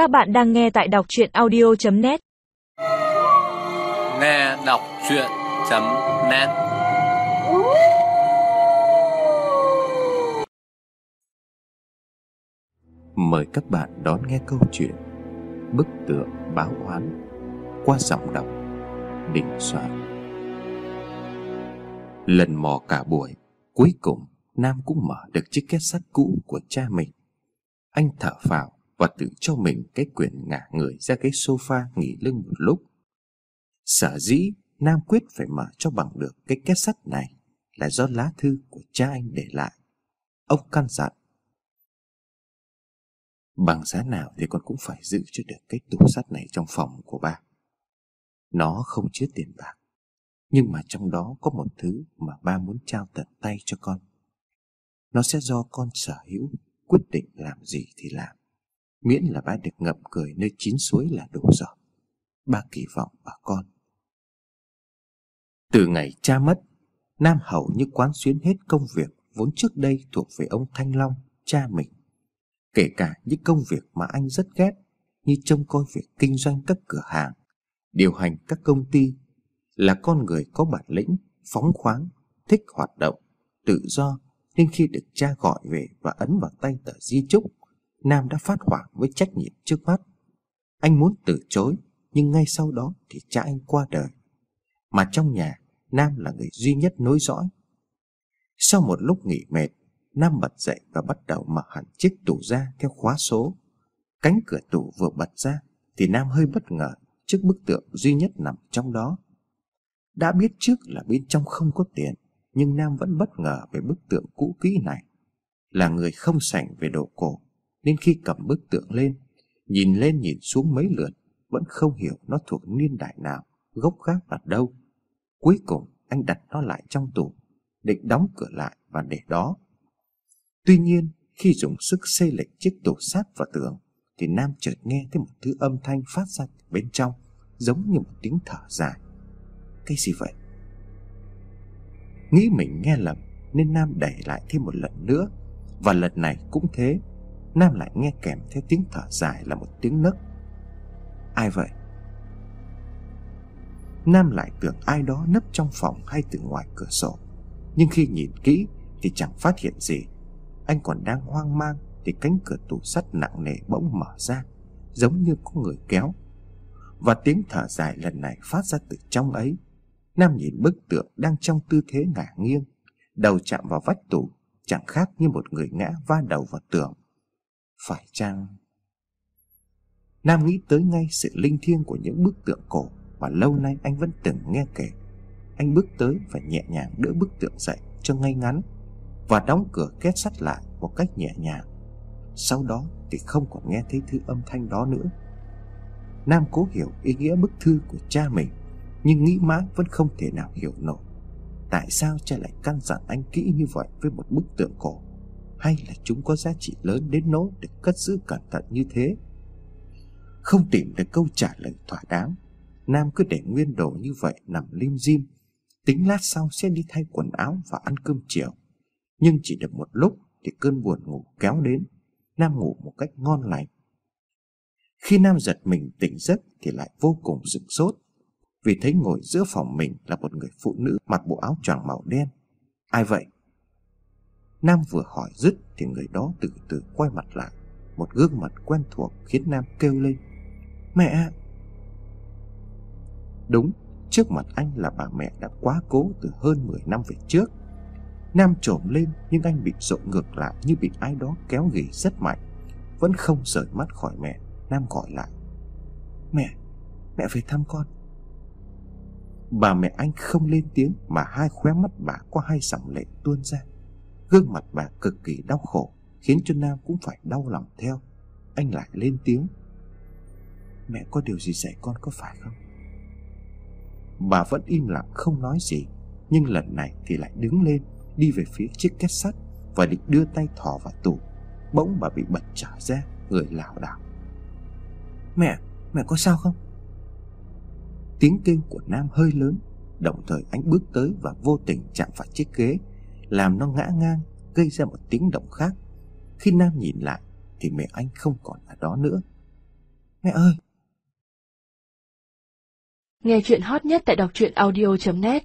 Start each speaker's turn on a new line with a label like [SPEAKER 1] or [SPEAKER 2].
[SPEAKER 1] Các bạn đang nghe tại đọc chuyện audio.net
[SPEAKER 2] Nghe đọc chuyện.net
[SPEAKER 3] Mời các bạn đón nghe câu chuyện Bức tượng báo oán Qua giọng đọc Đình Soạn. Lần mò cả buổi Cuối cùng Nam cũng mở được chiếc két sắt cũ của cha mình. Anh thở phào và tự cho mình cái quyền ngả người ra cái sofa nghỉ lưng một lúc. Sở dĩ Nam quyết phải mở cho bằng được cái két sắt này là do lá thư của cha anh để lại. Ông căn dặn. Bằng giá nào thì con cũng phải giữ cho được cái tủ sắt này trong phòng của ba. Nó không chứa tiền bạc, nhưng mà trong đó có một thứ mà ba muốn trao tận tay cho con. Nó sẽ do con sở hữu, quyết định làm gì thì làm. Miễn là ba được ngậm cười nơi chín suối là đủ rồi. Ba kỳ vọng bà con. Từ ngày cha mất, Nam hầu như quán xuyến hết công việc Vốn trước đây thuộc về ông Thanh Long, Cha mình. Kể cả những công việc mà anh rất ghét, Như trông coi việc kinh doanh các cửa hàng, Điều hành các công ty, Là con người có bản lĩnh, Phóng khoáng, Thích hoạt động, Tự do, Nên khi được cha gọi về Và ấn vào tay tờ di chúc Nam đã phát hỏa với trách nhiệm trước mắt. Anh muốn từ chối, nhưng ngay sau đó thì cha anh qua đời. Mà trong nhà, Nam là người duy nhất nối dõi. Sau một lúc nghỉ mệt, Nam bật dậy và bắt đầu mở hẳn chiếc tủ ra theo khóa số. Cánh cửa tủ vừa bật ra thì Nam hơi bất ngờ trước bức tượng duy nhất nằm trong đó. Đã biết trước là bên trong không có tiền, nhưng Nam vẫn bất ngờ về bức tượng cũ kỹ này. Là người không sành về đồ cổ, nên khi cầm bức tượng lên, nhìn lên nhìn xuống mấy lượt, vẫn không hiểu nó thuộc niên đại nào, gốc gác ở đâu. Cuối cùng anh đặt nó lại trong tủ, định đóng cửa lại và để đó. Tuy nhiên, khi dùng sức xây lệch chiếc tủ sát vào tường, thì Nam chợt nghe thấy một thứ âm thanh phát ra từ bên trong, giống như một tiếng thở dài. Cái gì vậy? Nghĩ mình nghe lầm, nên Nam đẩy lại thêm một lần nữa, và lần này cũng thế, Nam lại nghe kèm theo tiếng thở dài là một tiếng nấc. Ai vậy? Nam lại tưởng ai đó nấp trong phòng hay từ ngoài cửa sổ. Nhưng khi nhìn kỹ thì chẳng phát hiện gì. Anh còn đang hoang mang Thì cánh cửa tủ sắt nặng nề bỗng mở ra, Giống như có người kéo. Và tiếng thở dài lần này phát ra từ trong ấy. Nam nhìn bức tượng đang trong tư thế ngả nghiêng, Đầu chạm vào vách tủ, Chẳng khác như một người ngã va đầu vào tường phải chăng? Nam nghĩ tới ngay sự linh thiêng của những bức tượng cổ Mà lâu nay anh vẫn từng nghe kể. Anh bước tới và nhẹ nhàng đỡ bức tượng dậy cho ngay ngắn Và đóng cửa két sắt lại một cách nhẹ nhàng. Sau đó thì không còn nghe thấy thứ âm thanh đó nữa. Nam cố hiểu ý nghĩa bức thư của cha mình, Nhưng nghĩ mãi vẫn không thể nào hiểu nổi. Tại sao cha lại căn dặn anh kỹ như vậy với một bức tượng cổ? Hay là chúng có giá trị lớn đến nỗi được cất giữ cẩn thận như thế. Không tìm được câu trả lời thỏa đáng, Nam cứ để nguyên đồ như vậy nằm lim dim, tính lát sau sẽ đi thay quần áo và ăn cơm chiều. Nhưng chỉ được một lúc thì cơn buồn ngủ kéo đến, Nam ngủ một cách ngon lành. Khi Nam giật mình tỉnh giấc thì lại vô cùng dựng sốt, vì thấy ngồi giữa phòng mình là một người phụ nữ mặc bộ áo choàng màu đen. Ai vậy? Nam vừa hỏi dứt thì người đó từ từ quay mặt lại Một gương mặt quen thuộc khiến Nam kêu lên. Mẹ Đúng, trước mặt anh là bà mẹ đã quá cố từ hơn 10 năm về trước. Nam trồm lên nhưng anh bị dội ngược lại như bị ai đó kéo ghì rất mạnh Vẫn không rời mắt khỏi mẹ. Nam gọi lại. Mẹ, mẹ về thăm con. Bà mẹ anh không lên tiếng mà hai khóe mắt bà có hai dòng lệ tuôn ra. Gương mặt bà cực kỳ đau khổ Khiến cho Nam cũng phải đau lòng theo. Anh lại lên tiếng. Mẹ có điều gì dạy con có phải không? Bà vẫn im lặng không nói gì Nhưng lần này thì lại đứng lên Đi về phía chiếc két sắt Và định đưa tay thò vào tủ. Bỗng bà bị bật trở ra Người lảo đảo. Mẹ, mẹ có sao không? Tiếng kêu của Nam hơi lớn Đồng thời anh bước tới và vô tình chạm phải chiếc ghế làm nó ngã ngang, gây ra một tiếng động khác. Khi Nam nhìn lại thì mẹ anh không còn ở đó nữa. Mẹ ơi
[SPEAKER 4] Nghe chuyện hot nhất tại đọc truyện audio.net